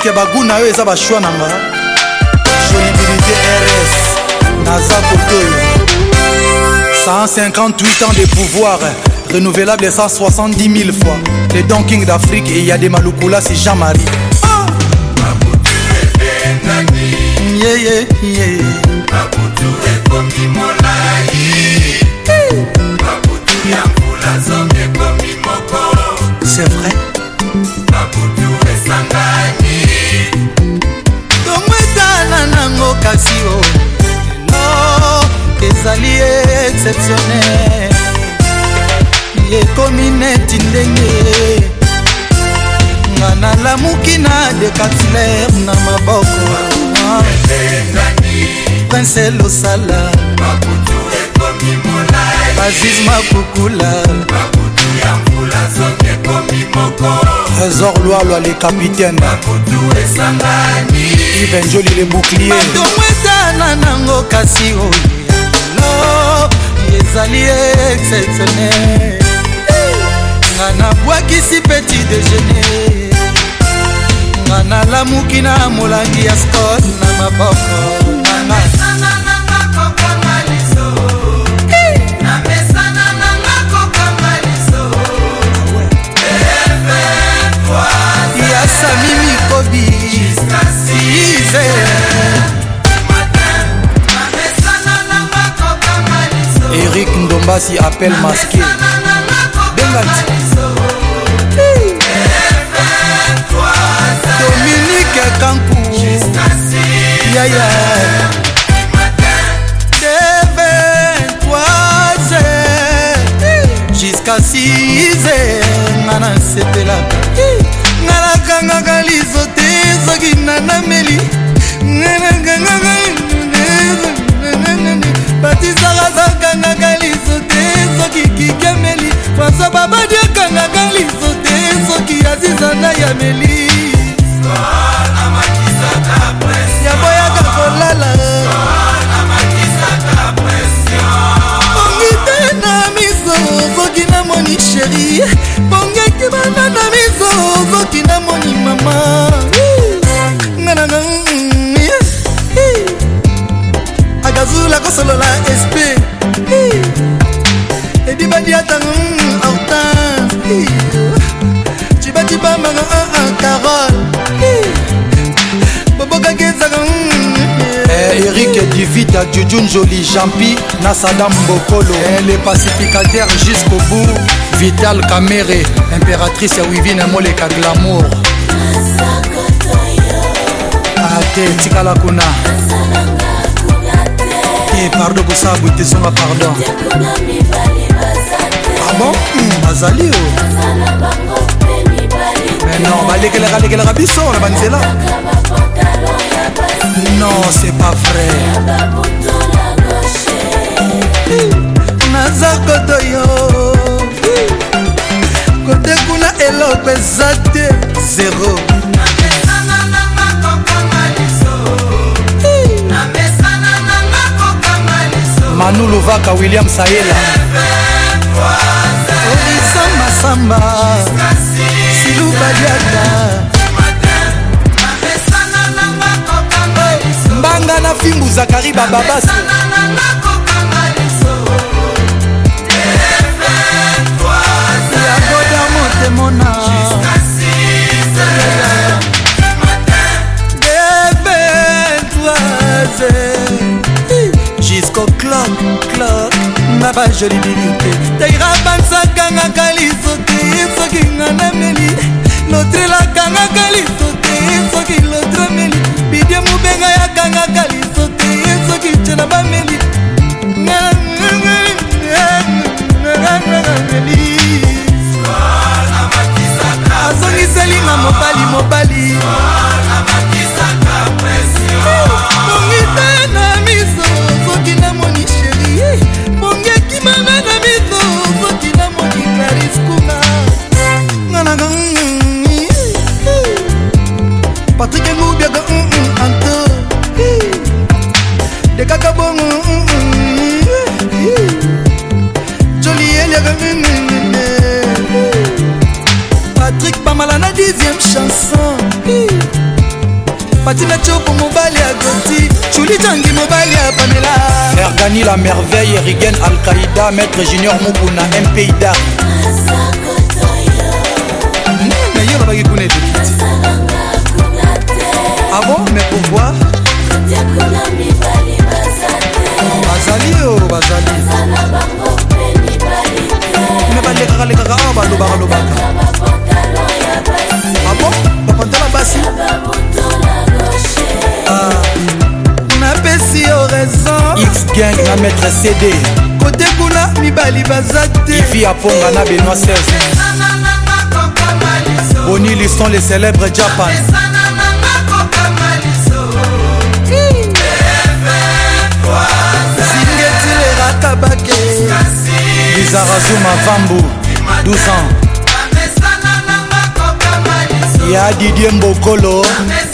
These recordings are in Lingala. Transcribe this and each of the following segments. parceke bagu na yo eza bashwa na nga jolibilité rs naza kotoyo 158 ans de pouvoir renouvelable 170 000 fois le don king d'afrique eya de malukula si jean-marie ah! yeah, yeah, yeah. c'est vrai mwasi o lelo ezali exceptionnel ekomi neti ndenge nga nalamuki na decantiler na maboko prince losala aziz makukula Mabutu ya mvula zote nakomi moko trésor loalo le capitaine bakutu esangani ivenjoli le bouclier matomwetana nango kasi oyelo ezali exceptionnel nga nabwakisi petit déjeuner nga nalamuki na molangi ya scot na maboko nanga basi appel maske bengati dominike kanku yaya yeah, yeah. jusqu'à 6 nga na sepela ya melise yaboyaka kolala ongi te na miso soki namoni sheri macarole bobokaki ezaka hmm, eh, erik hmm. divita jujun joli jampi na sadam bokolo eh, le pacificateur jusqu'au bout vital camere impératrice ya wivine moleka glamour ate tikala kuna eh, te pardon kosala ah boye tezonga pardon abon hmm, azali o non balekelaka lekelaka biso na banzela non c'est pas vrai naza koto yo kote kuna eloko eza te zero manu luvaka william sayela olisa masamba lubadiata mbanga na fimbu zakari bababasi yakoda motemona jusqu'au clock clock na bajoli bilike taira bansakanga kalisote mobali bongisa na miso soki namoni sheri bongekimanga na miso soki namoni klariskuna nganaka patrik engubiaka mm, mm, anto dekaka bongo mm, joli eliaka patrik pamala na 10e chanson matina chopo mobali ya goti chulitangi mobali ya pamela erdani la merveille erigen alqaida maître junior mobuna mpi dar nayo babaki kuna etekiti avant mais pourquoi bazali o bazali cd kote kuna mibali baza te ivi aponga na benoa 16 boni liston le célèbre japan tabake lizarazouma vambu 12 ans ya didie mbokolo Ameza.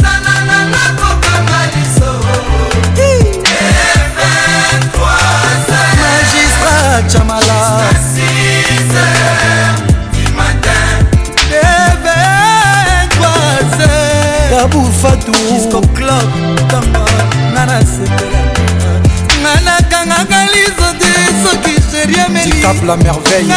lizo te soki sheri ameliinga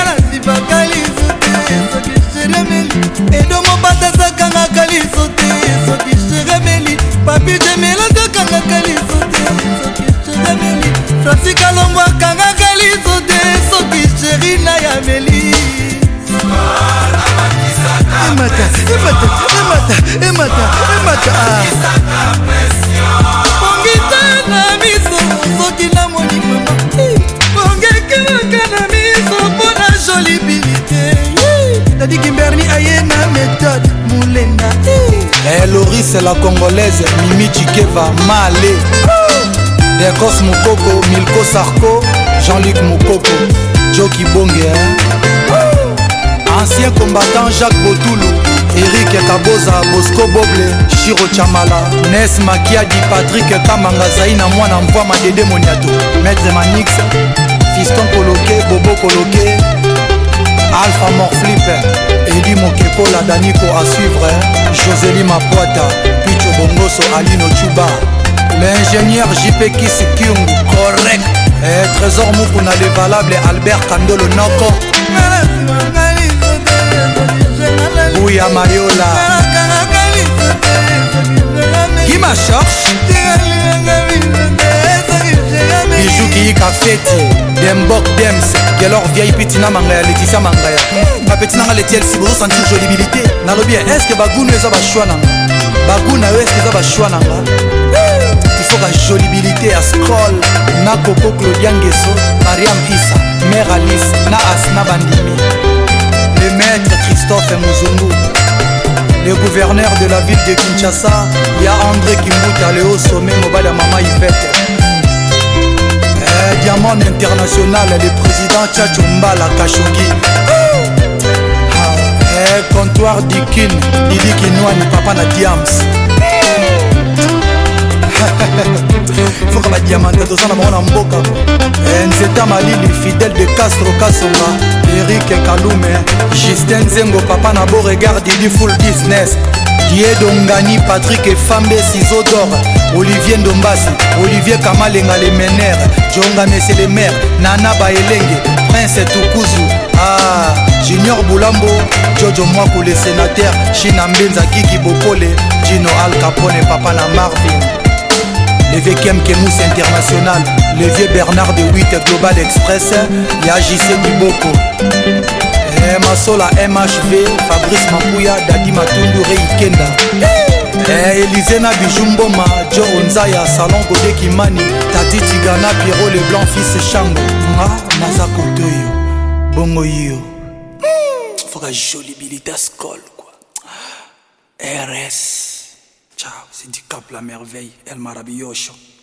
nazibaka lizo te soki sheri ameli edo mobata ezakangaka lizo te soki sheri ameli papi jemela ezakangaka lizo te soki sheri ameli fransika lombo akangaka lizo te soki sheri na yameli emata emata emata emata emata dadi kimberli aye na méthode molenda eloris eh, la congolaise mimi chikeva male decos mokoko milko sarko jean-luc mokoko joki bonge ancien combattant jacques botulu erik kaboza bosco boble shiro chamala nes makiadi patrik kamanga zai na mwana mvwa madede moniato maître manix fiston koloke bobo koloke alpha morflip eli mokekola daniko a suivre joseli mapoata picho bongoso alino chuba l'ingénieur jp kisikung correct eh, trésor mokuna levalable albert kandolo noko buya mayola gima chorche bijuki kafeti dembok dems gelor vieille petina mangaya leticia mangaya bapetinanga letielsi bozosantina jolibilité nalobi ya eske bagunu eza bashwa nanga bagunu na yo eske eza bashwa nanga ifoka jolibilité ya scroll na coco claudia ngeso mariam isa mare alice na asna bandimi le maître christophe muzungu le gouverneur de la ville de kinshasa ya andré kimbuta le haut sommet mobali ya mama ivete la diamant international le président tchachumbala kashoki ah, eh, comptoir dikin lilikinwani papa na diams foka badiamante toza na bango na mboka eh, nzeta malili fidèle de castro kasonga erik kalume justin nzengo papa na beauregard didi full business diedongani patrik efambe sizodor olivier ndombasi olivier kamalenga le mener jonga mese le maire nana baelenge prince tukuzu ah, junior bulambo jojo mwako le sénateur china mbenza kiki bokole jino al capone papa na marvin le vekm kemus international levier bernard de 8 global express ya jise kiboko eh, masola eh, mhv fabrice mapuya dadi matundu reikenda eh, elize na biju mboma jo onzaya salon godekimani tati tigana piero leblanc fils shango nga naza kotoyo bongo yo hmm, foka jolibilitas col quoi rs ciao c'est du cap la merveille el marabilloso